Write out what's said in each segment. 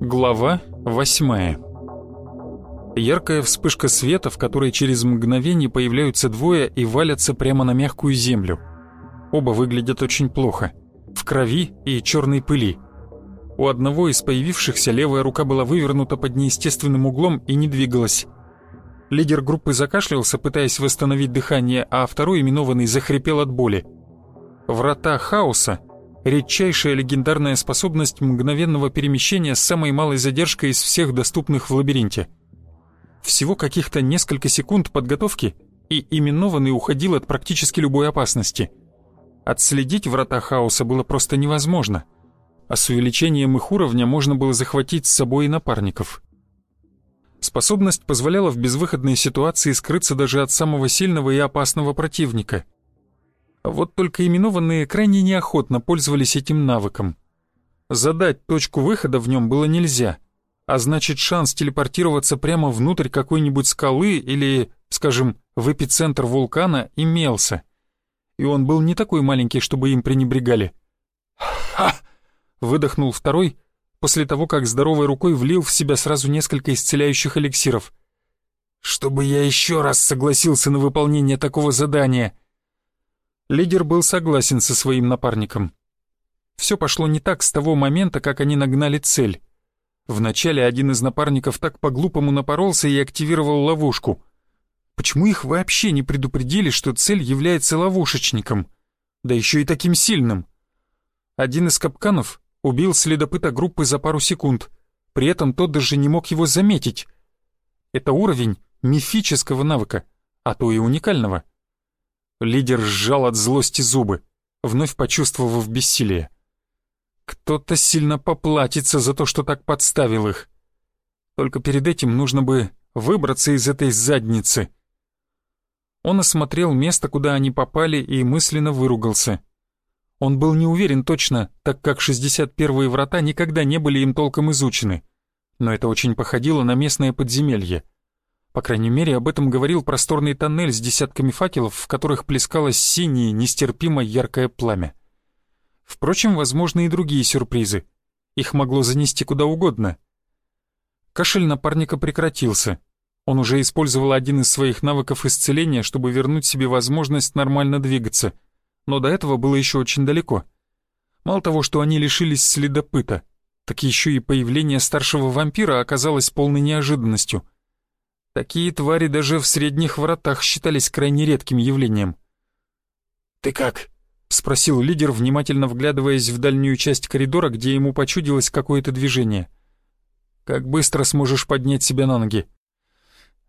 Глава восьмая Яркая вспышка света, в которой через мгновение появляются двое и валятся прямо на мягкую землю. Оба выглядят очень плохо. В крови и черной пыли. У одного из появившихся левая рука была вывернута под неестественным углом и не двигалась. Лидер группы закашлялся, пытаясь восстановить дыхание, а второй именованный захрипел от боли. Врата хаоса — редчайшая легендарная способность мгновенного перемещения с самой малой задержкой из всех доступных в лабиринте — всего каких-то несколько секунд подготовки, и именованный уходил от практически любой опасности. Отследить врата хаоса было просто невозможно, а с увеличением их уровня можно было захватить с собой и напарников. Способность позволяла в безвыходной ситуации скрыться даже от самого сильного и опасного противника. Вот только именованные крайне неохотно пользовались этим навыком. Задать точку выхода в нем было нельзя — а значит шанс телепортироваться прямо внутрь какой-нибудь скалы или, скажем, в эпицентр вулкана имелся. И он был не такой маленький, чтобы им пренебрегали. «Ха!» — выдохнул второй, после того, как здоровой рукой влил в себя сразу несколько исцеляющих эликсиров. «Чтобы я еще раз согласился на выполнение такого задания!» Лидер был согласен со своим напарником. Все пошло не так с того момента, как они нагнали цель. Вначале один из напарников так по-глупому напоролся и активировал ловушку. Почему их вообще не предупредили, что цель является ловушечником? Да еще и таким сильным. Один из капканов убил следопыта группы за пару секунд, при этом тот даже не мог его заметить. Это уровень мифического навыка, а то и уникального. Лидер сжал от злости зубы, вновь почувствовав бессилие. Кто-то сильно поплатится за то, что так подставил их. Только перед этим нужно бы выбраться из этой задницы. Он осмотрел место, куда они попали, и мысленно выругался. Он был не уверен точно, так как 61-е врата никогда не были им толком изучены. Но это очень походило на местное подземелье. По крайней мере, об этом говорил просторный тоннель с десятками факелов, в которых плескалось синее, нестерпимо яркое пламя. Впрочем, возможны и другие сюрпризы. Их могло занести куда угодно. Кашель напарника прекратился. Он уже использовал один из своих навыков исцеления, чтобы вернуть себе возможность нормально двигаться. Но до этого было еще очень далеко. Мало того, что они лишились следопыта, так еще и появление старшего вампира оказалось полной неожиданностью. Такие твари даже в средних вратах считались крайне редким явлением. «Ты как?» — спросил лидер, внимательно вглядываясь в дальнюю часть коридора, где ему почудилось какое-то движение. «Как быстро сможешь поднять себя на ноги?»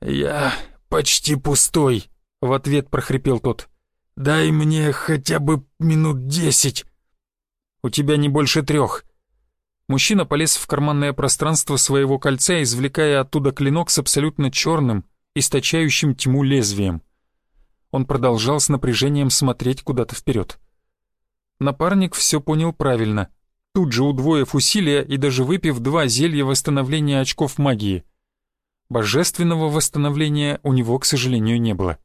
«Я почти пустой», — в ответ прохрипел тот. «Дай мне хотя бы минут десять». «У тебя не больше трех». Мужчина полез в карманное пространство своего кольца, извлекая оттуда клинок с абсолютно черным, источающим тьму лезвием. Он продолжал с напряжением смотреть куда-то вперед. Напарник все понял правильно, тут же удвоив усилия и даже выпив два зелья восстановления очков магии. Божественного восстановления у него, к сожалению, не было.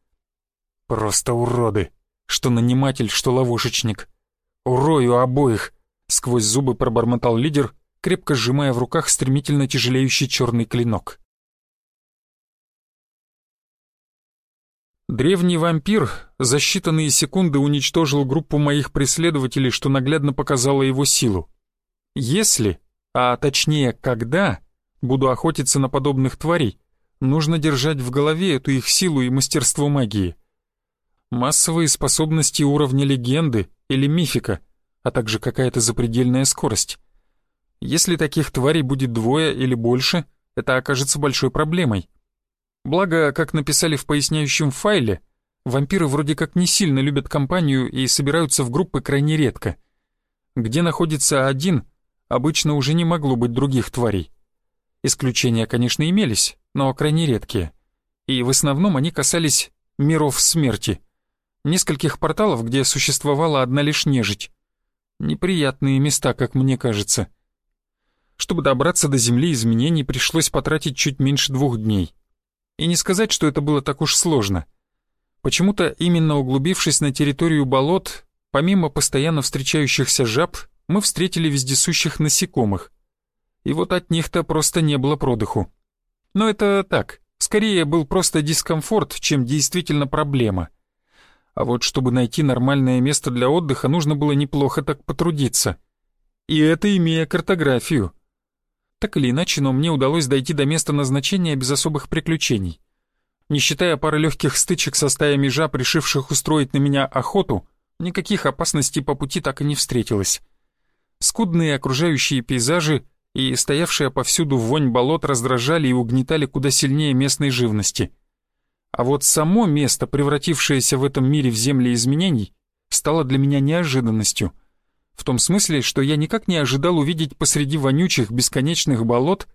Просто уроды, что наниматель, что ловушечник. Урою обоих, сквозь зубы пробормотал лидер, крепко сжимая в руках стремительно тяжелеющий черный клинок. Древний вампир за считанные секунды уничтожил группу моих преследователей, что наглядно показало его силу. Если, а точнее когда, буду охотиться на подобных тварей, нужно держать в голове эту их силу и мастерство магии. Массовые способности уровня легенды или мифика, а также какая-то запредельная скорость. Если таких тварей будет двое или больше, это окажется большой проблемой. Благо, как написали в поясняющем файле, вампиры вроде как не сильно любят компанию и собираются в группы крайне редко. Где находится один, обычно уже не могло быть других тварей. Исключения, конечно, имелись, но крайне редкие. и в основном они касались миров смерти. Нескольких порталов, где существовала одна лишь нежить. Неприятные места, как мне кажется. Чтобы добраться до Земли изменений, пришлось потратить чуть меньше двух дней. И не сказать, что это было так уж сложно. Почему-то именно углубившись на территорию болот, помимо постоянно встречающихся жаб, мы встретили вездесущих насекомых. И вот от них-то просто не было продыху. Но это так, скорее был просто дискомфорт, чем действительно проблема. А вот чтобы найти нормальное место для отдыха, нужно было неплохо так потрудиться. И это имея картографию. Так или иначе, но мне удалось дойти до места назначения без особых приключений. Не считая пары легких стычек со стаями жаб, решивших устроить на меня охоту, никаких опасностей по пути так и не встретилось. Скудные окружающие пейзажи и стоявшая повсюду вонь болот раздражали и угнетали куда сильнее местной живности — а вот само место, превратившееся в этом мире в земли изменений, стало для меня неожиданностью. В том смысле, что я никак не ожидал увидеть посреди вонючих бесконечных болот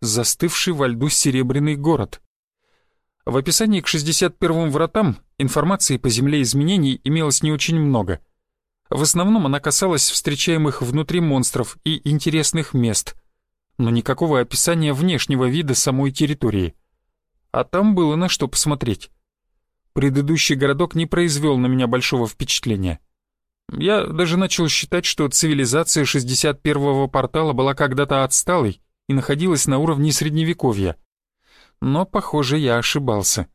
застывший во льду серебряный город. В описании к 61-м вратам информации по земле изменений имелось не очень много. В основном она касалась встречаемых внутри монстров и интересных мест, но никакого описания внешнего вида самой территории — а там было на что посмотреть. Предыдущий городок не произвел на меня большого впечатления. Я даже начал считать, что цивилизация 61-го портала была когда-то отсталой и находилась на уровне средневековья. Но, похоже, я ошибался.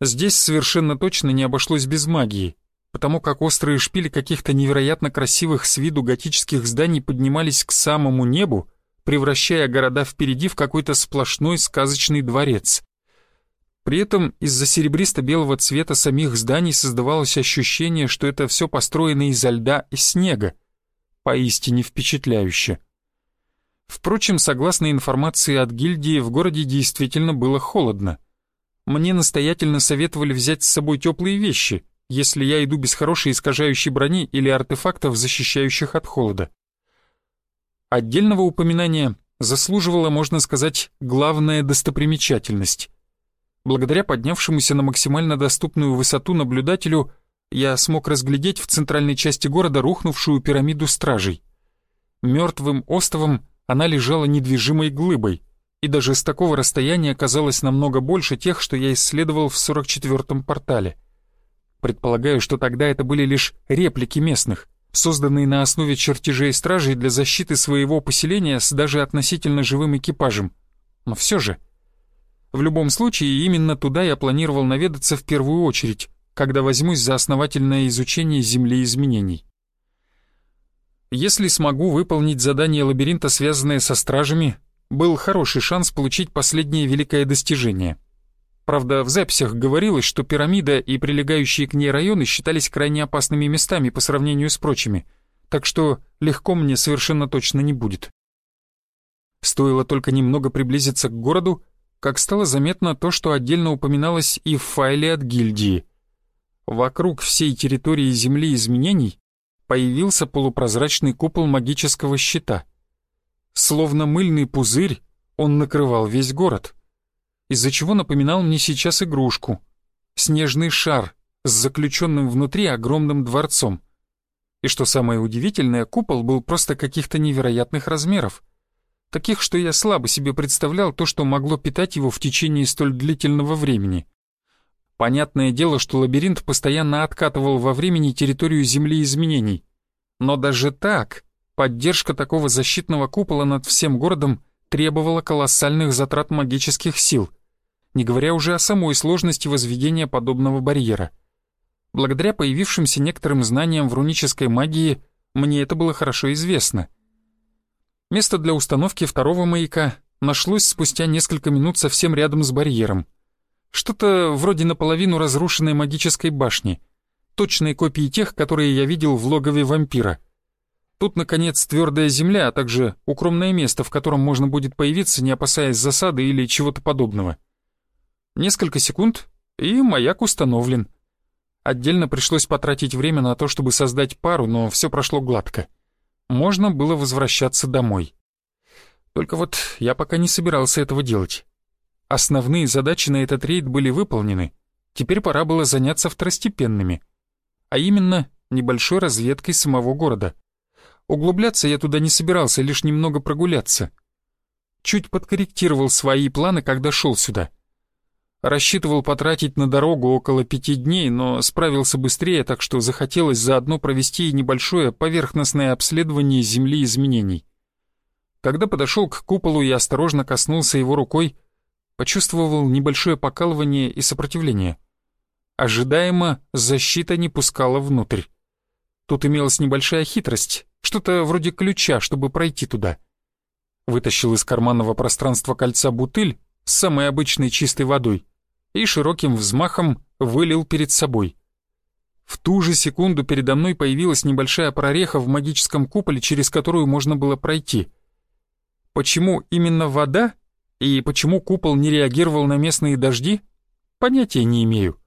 Здесь совершенно точно не обошлось без магии, потому как острые шпили каких-то невероятно красивых с виду готических зданий поднимались к самому небу, превращая города впереди в какой-то сплошной сказочный дворец. При этом из-за серебристо-белого цвета самих зданий создавалось ощущение, что это все построено изо льда и снега. Поистине впечатляюще. Впрочем, согласно информации от гильдии, в городе действительно было холодно. Мне настоятельно советовали взять с собой теплые вещи, если я иду без хорошей искажающей брони или артефактов, защищающих от холода. Отдельного упоминания заслуживала, можно сказать, главная достопримечательность. Благодаря поднявшемуся на максимально доступную высоту наблюдателю, я смог разглядеть в центральной части города рухнувшую пирамиду стражей. Мертвым островом она лежала недвижимой глыбой, и даже с такого расстояния казалось намного больше тех, что я исследовал в 44-м портале. Предполагаю, что тогда это были лишь реплики местных, созданные на основе чертежей стражей для защиты своего поселения с даже относительно живым экипажем. Но все же... В любом случае, именно туда я планировал наведаться в первую очередь, когда возьмусь за основательное изучение Земли изменений. Если смогу выполнить задание лабиринта, связанное со стражами, был хороший шанс получить последнее великое достижение. Правда, в записях говорилось, что пирамида и прилегающие к ней районы считались крайне опасными местами по сравнению с прочими, так что легко мне совершенно точно не будет. Стоило только немного приблизиться к городу, как стало заметно то, что отдельно упоминалось и в файле от гильдии. Вокруг всей территории Земли изменений появился полупрозрачный купол магического щита. Словно мыльный пузырь, он накрывал весь город, из-за чего напоминал мне сейчас игрушку. Снежный шар с заключенным внутри огромным дворцом. И что самое удивительное, купол был просто каких-то невероятных размеров — таких, что я слабо себе представлял то, что могло питать его в течение столь длительного времени. Понятное дело, что лабиринт постоянно откатывал во времени территорию Земли изменений. Но даже так, поддержка такого защитного купола над всем городом требовала колоссальных затрат магических сил, не говоря уже о самой сложности возведения подобного барьера. Благодаря появившимся некоторым знаниям в рунической магии, мне это было хорошо известно — Место для установки второго маяка нашлось спустя несколько минут совсем рядом с барьером. Что-то вроде наполовину разрушенной магической башни, точной копии тех, которые я видел в логове вампира. Тут, наконец, твердая земля, а также укромное место, в котором можно будет появиться, не опасаясь засады или чего-то подобного. Несколько секунд, и маяк установлен. Отдельно пришлось потратить время на то, чтобы создать пару, но все прошло гладко можно было возвращаться домой. Только вот я пока не собирался этого делать. Основные задачи на этот рейд были выполнены, теперь пора было заняться второстепенными, а именно небольшой разведкой самого города. Углубляться я туда не собирался, лишь немного прогуляться. Чуть подкорректировал свои планы, когда шел сюда. Рассчитывал потратить на дорогу около пяти дней, но справился быстрее, так что захотелось заодно провести небольшое поверхностное обследование Земли изменений. Когда подошел к куполу и осторожно коснулся его рукой, почувствовал небольшое покалывание и сопротивление. Ожидаемо защита не пускала внутрь. Тут имелась небольшая хитрость, что-то вроде ключа, чтобы пройти туда. Вытащил из карманного пространства кольца бутыль с самой обычной чистой водой и широким взмахом вылил перед собой. В ту же секунду передо мной появилась небольшая прореха в магическом куполе, через которую можно было пройти. Почему именно вода и почему купол не реагировал на местные дожди, понятия не имею.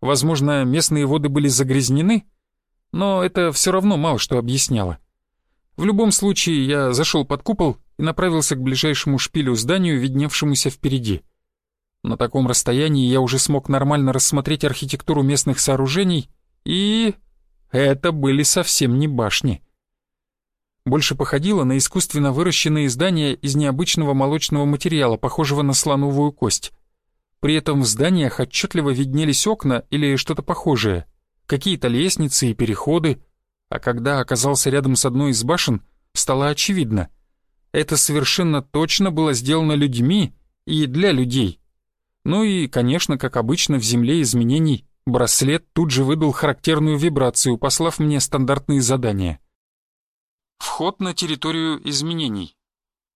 Возможно, местные воды были загрязнены, но это все равно мало что объясняло. В любом случае, я зашел под купол и направился к ближайшему шпилю зданию, видневшемуся впереди. На таком расстоянии я уже смог нормально рассмотреть архитектуру местных сооружений, и... это были совсем не башни больше походило на искусственно выращенные здания из необычного молочного материала, похожего на слоновую кость. При этом в зданиях отчетливо виднелись окна или что-то похожее, какие-то лестницы и переходы, а когда оказался рядом с одной из башен, стало очевидно. Это совершенно точно было сделано людьми и для людей. Ну и, конечно, как обычно в Земле изменений, браслет тут же выдал характерную вибрацию, послав мне стандартные задания — Вход на территорию изменений.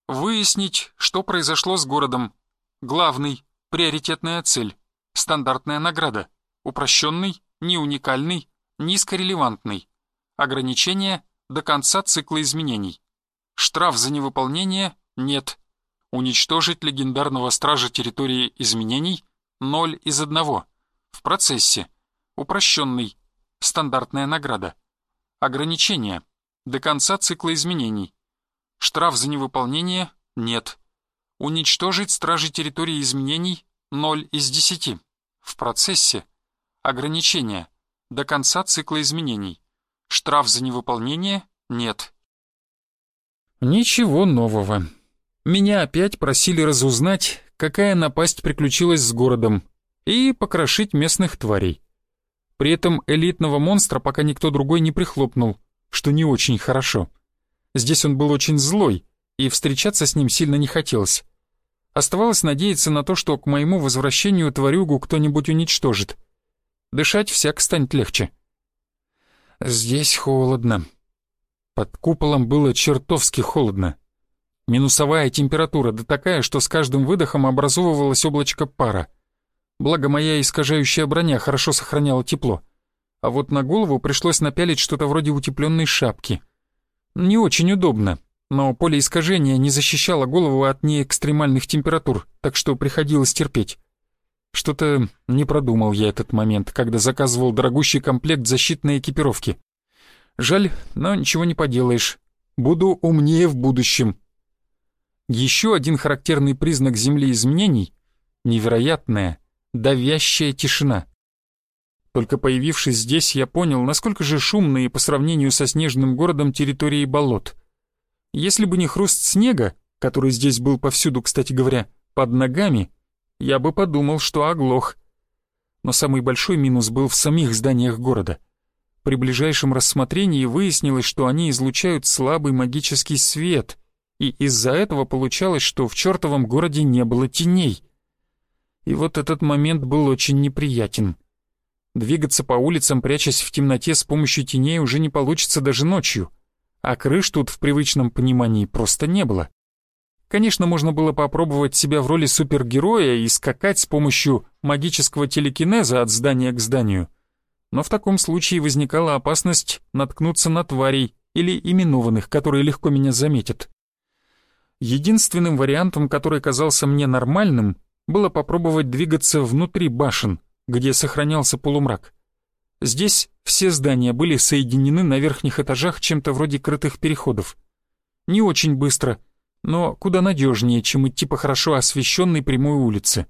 Выяснить, что произошло с городом. Главный, приоритетная цель. Стандартная награда. Упрощенный, не уникальный, низкорелевантный. Ограничение до конца цикла изменений. Штраф за невыполнение нет. Уничтожить легендарного стража территории изменений 0 из 1. В процессе. Упрощенный. Стандартная награда. Ограничение до конца цикла изменений. Штраф за невыполнение – нет. Уничтожить стражи территории изменений – 0 из 10. В процессе. Ограничения. До конца цикла изменений. Штраф за невыполнение – нет. Ничего нового. Меня опять просили разузнать, какая напасть приключилась с городом, и покрошить местных тварей. При этом элитного монстра пока никто другой не прихлопнул – что не очень хорошо. Здесь он был очень злой, и встречаться с ним сильно не хотелось. Оставалось надеяться на то, что к моему возвращению тварюгу кто-нибудь уничтожит. Дышать всяк станет легче. Здесь холодно. Под куполом было чертовски холодно. Минусовая температура, да такая, что с каждым выдохом образовывалось облачко пара. Благо моя искажающая броня хорошо сохраняла тепло а вот на голову пришлось напялить что-то вроде утепленной шапки. Не очень удобно, но поле искажения не защищало голову от неэкстремальных температур, так что приходилось терпеть. Что-то не продумал я этот момент, когда заказывал дорогущий комплект защитной экипировки. Жаль, но ничего не поделаешь. Буду умнее в будущем. Еще один характерный признак Земли изменений — невероятная, давящая тишина. Только появившись здесь, я понял, насколько же шумные по сравнению со снежным городом территории болот. Если бы не хруст снега, который здесь был повсюду, кстати говоря, под ногами, я бы подумал, что оглох. Но самый большой минус был в самих зданиях города. При ближайшем рассмотрении выяснилось, что они излучают слабый магический свет, и из-за этого получалось, что в чертовом городе не было теней. И вот этот момент был очень неприятен. Двигаться по улицам, прячась в темноте с помощью теней, уже не получится даже ночью. А крыш тут в привычном понимании просто не было. Конечно, можно было попробовать себя в роли супергероя и скакать с помощью магического телекинеза от здания к зданию. Но в таком случае возникала опасность наткнуться на тварей или именованных, которые легко меня заметят. Единственным вариантом, который казался мне нормальным, было попробовать двигаться внутри башен, где сохранялся полумрак. Здесь все здания были соединены на верхних этажах чем-то вроде крытых переходов. Не очень быстро, но куда надежнее, чем идти по хорошо освещенной прямой улице.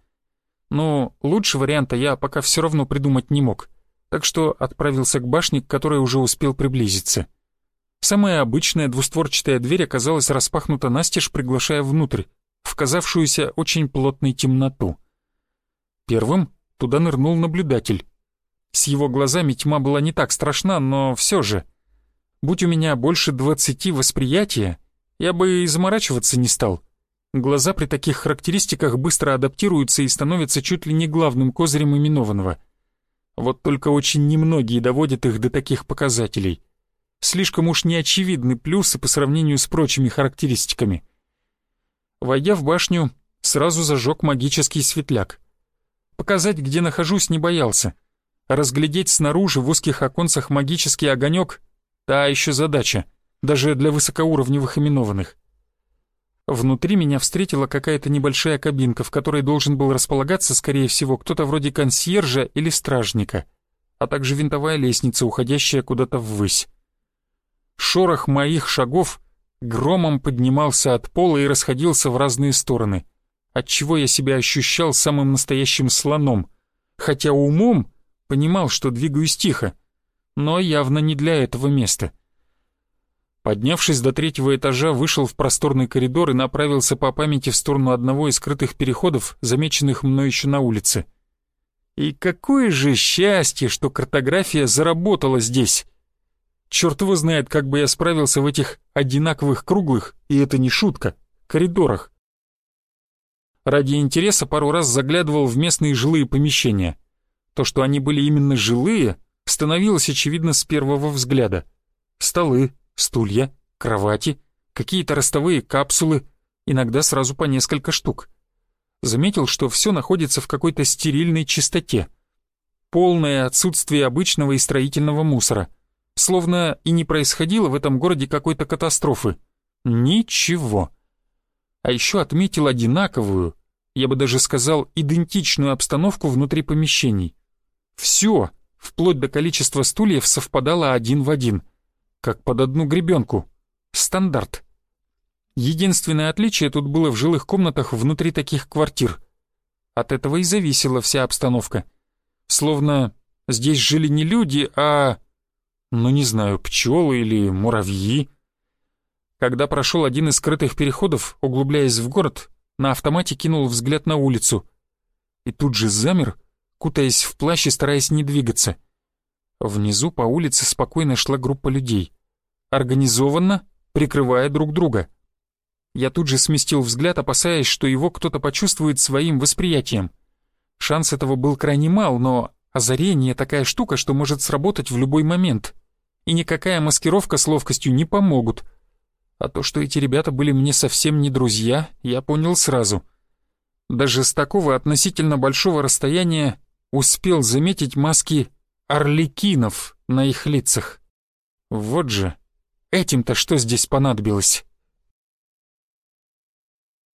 Но лучше варианта я пока все равно придумать не мог, так что отправился к башне, к которой уже успел приблизиться. Самая обычная двустворчатая дверь оказалась распахнута настежь, приглашая внутрь, в казавшуюся очень плотной темноту. Первым туда нырнул наблюдатель. С его глазами тьма была не так страшна, но все же. Будь у меня больше двадцати восприятия, я бы и заморачиваться не стал. Глаза при таких характеристиках быстро адаптируются и становятся чуть ли не главным козырем именованного. Вот только очень немногие доводят их до таких показателей. Слишком уж неочевидны плюсы по сравнению с прочими характеристиками. Войдя в башню, сразу зажег магический светляк. Показать, где нахожусь, не боялся. Разглядеть снаружи в узких оконцах магический огонек — та еще задача, даже для высокоуровневых именованных. Внутри меня встретила какая-то небольшая кабинка, в которой должен был располагаться, скорее всего, кто-то вроде консьержа или стражника, а также винтовая лестница, уходящая куда-то ввысь. Шорох моих шагов громом поднимался от пола и расходился в разные стороны, отчего я себя ощущал самым настоящим слоном, хотя умом понимал, что двигаюсь тихо, но явно не для этого места. Поднявшись до третьего этажа, вышел в просторный коридор и направился по памяти в сторону одного из скрытых переходов, замеченных мной еще на улице. И какое же счастье, что картография заработала здесь! Черт его знает, как бы я справился в этих одинаковых круглых, и это не шутка, коридорах. Ради интереса пару раз заглядывал в местные жилые помещения. То, что они были именно жилые, становилось очевидно с первого взгляда. Столы, стулья, кровати, какие-то ростовые капсулы, иногда сразу по несколько штук. Заметил, что все находится в какой-то стерильной чистоте. Полное отсутствие обычного и строительного мусора — Словно и не происходило в этом городе какой-то катастрофы. Ничего. А еще отметил одинаковую, я бы даже сказал, идентичную обстановку внутри помещений. Все, вплоть до количества стульев, совпадало один в один, как под одну гребенку. Стандарт. Единственное отличие тут было в жилых комнатах внутри таких квартир. От этого и зависела вся обстановка. Словно здесь жили не люди, а ну не знаю, пчелы или муравьи. Когда прошел один из скрытых переходов, углубляясь в город, на автомате кинул взгляд на улицу. И тут же замер, кутаясь в плащ и стараясь не двигаться. Внизу по улице спокойно шла группа людей. Организованно, прикрывая друг друга. Я тут же сместил взгляд, опасаясь, что его кто-то почувствует своим восприятием. Шанс этого был крайне мал, но озарение — такая штука, что может сработать в любой момент и никакая маскировка с ловкостью не помогут. А то, что эти ребята были мне совсем не друзья, я понял сразу. Даже с такого относительно большого расстояния успел заметить маски орликинов на их лицах. Вот же, этим-то что здесь понадобилось?